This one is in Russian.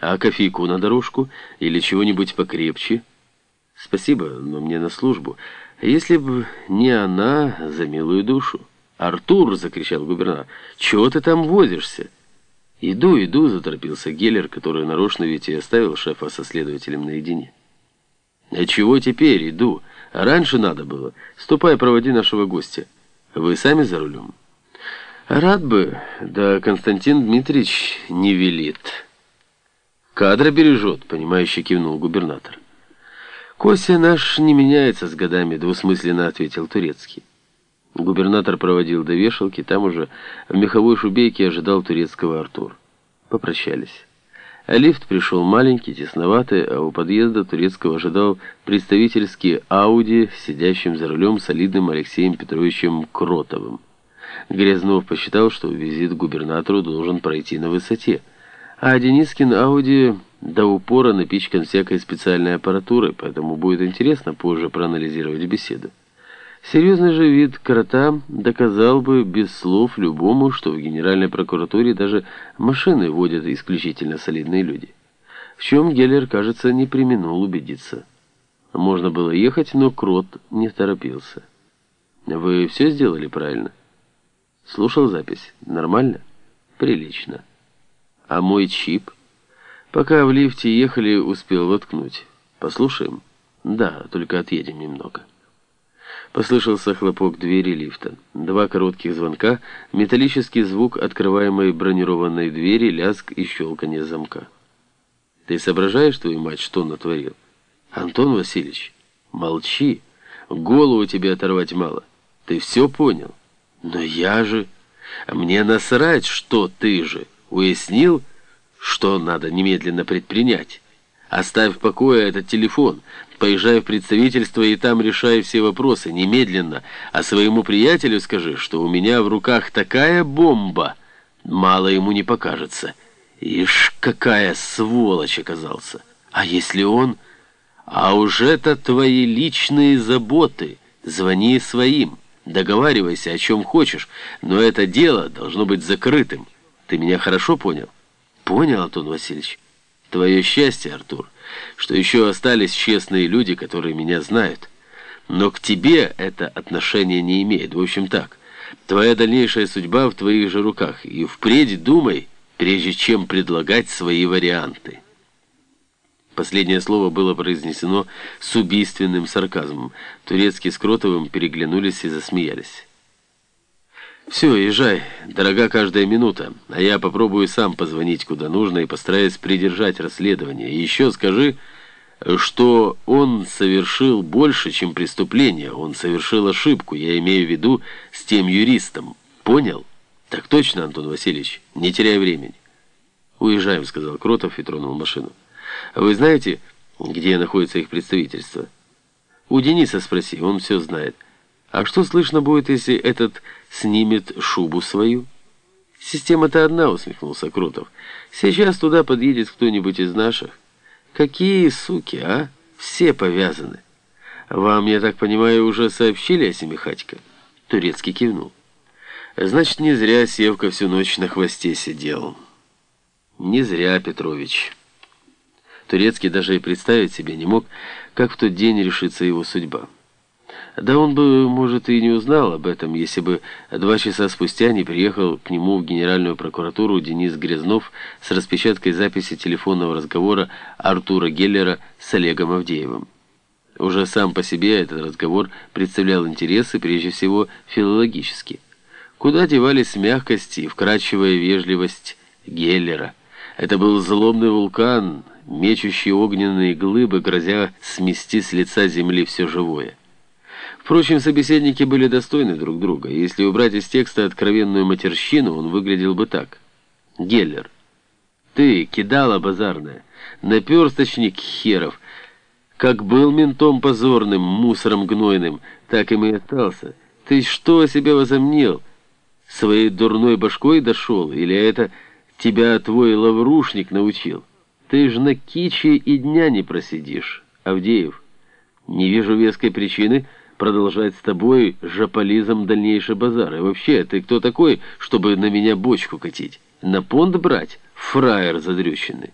А кофейку на дорожку или чего-нибудь покрепче? Спасибо, но мне на службу. Если бы не она, за милую душу. «Артур!» — закричал губернатор. «Чего ты там возишься?» «Иду, иду!» — заторопился Геллер, который нарочно ведь и оставил шефа со следователем наедине. «А чего теперь? Иду. Раньше надо было. Ступай, проводи нашего гостя. Вы сами за рулем?» «Рад бы, да Константин Дмитриевич не велит». «Кадра бережет», — понимающе кивнул губернатор. «Кося наш не меняется с годами», — двусмысленно ответил Турецкий. Губернатор проводил до вешалки, там уже в меховой шубейке ожидал турецкого Артур. Попрощались. А лифт пришел маленький, тесноватый, а у подъезда турецкого ожидал представительский Ауди, сидящим за рулем солидным Алексеем Петровичем Кротовым. Грязнов посчитал, что визит к губернатору должен пройти на высоте. А Денискин Ауди до упора напичкан всякой специальной аппаратурой, поэтому будет интересно позже проанализировать беседу. Серьезный же вид крота доказал бы без слов любому, что в Генеральной прокуратуре даже машины водят исключительно солидные люди. В чем Геллер, кажется, не применул убедиться. Можно было ехать, но крот не торопился. «Вы все сделали правильно?» «Слушал запись. Нормально?» «Прилично». А мой чип? Пока в лифте ехали, успел воткнуть. Послушаем? Да, только отъедем немного. Послышался хлопок двери лифта. Два коротких звонка, металлический звук открываемой бронированной двери, лязг и щелканье замка. Ты соображаешь, твою мать, что натворил? Антон Васильевич, молчи. Голову тебе оторвать мало. Ты все понял? Но я же... Мне насрать, что ты же... Уяснил, что надо немедленно предпринять? Оставь в покое этот телефон, поезжай в представительство и там решай все вопросы немедленно, а своему приятелю скажи, что у меня в руках такая бомба, мало ему не покажется. Ишь, какая сволочь оказался! А если он... А уж это твои личные заботы, звони своим, договаривайся о чем хочешь, но это дело должно быть закрытым. Ты меня хорошо понял? Понял, Антон Васильевич. Твое счастье, Артур, что еще остались честные люди, которые меня знают. Но к тебе это отношение не имеет. В общем так, твоя дальнейшая судьба в твоих же руках. И впредь думай, прежде чем предлагать свои варианты. Последнее слово было произнесено с убийственным сарказмом. Турецкий с Кротовым переглянулись и засмеялись. «Все, езжай. Дорога каждая минута. А я попробую сам позвонить куда нужно и постараюсь придержать расследование. Еще скажи, что он совершил больше, чем преступление. Он совершил ошибку, я имею в виду, с тем юристом. Понял? Так точно, Антон Васильевич. Не теряй времени». «Уезжаем», — сказал Кротов и тронул машину. «Вы знаете, где находится их представительство?» «У Дениса спроси, он все знает». А что слышно будет, если этот снимет шубу свою? Система-то одна, усмехнулся Крутов. Сейчас туда подъедет кто-нибудь из наших. Какие суки, а? Все повязаны. Вам, я так понимаю, уже сообщили о Семихатько? Турецкий кивнул. Значит, не зря Севка всю ночь на хвосте сидел. Не зря, Петрович. Турецкий даже и представить себе не мог, как в тот день решится его судьба. Да он бы, может, и не узнал об этом, если бы два часа спустя не приехал к нему в Генеральную прокуратуру Денис Грязнов с распечаткой записи телефонного разговора Артура Геллера с Олегом Авдеевым. Уже сам по себе этот разговор представлял интересы, прежде всего, филологические. Куда девались мягкость и вкрадчивая вежливость Геллера? Это был злобный вулкан, мечущий огненные глыбы, грозя смести с лица земли все живое. Впрочем, собеседники были достойны друг друга. Если убрать из текста откровенную матерщину, он выглядел бы так. Геллер. Ты, кидала базарная, наперсточник херов. Как был ментом позорным, мусором гнойным, так им и остался. Ты что о себе возомнил? Своей дурной башкой дошел? Или это тебя твой лаврушник научил? Ты ж на киче и дня не просидишь, Авдеев. Не вижу веской причины, продолжать с тобой жаполизом дальнейший базар. И вообще, ты кто такой, чтобы на меня бочку катить? На понт брать? Фраер задрюченный.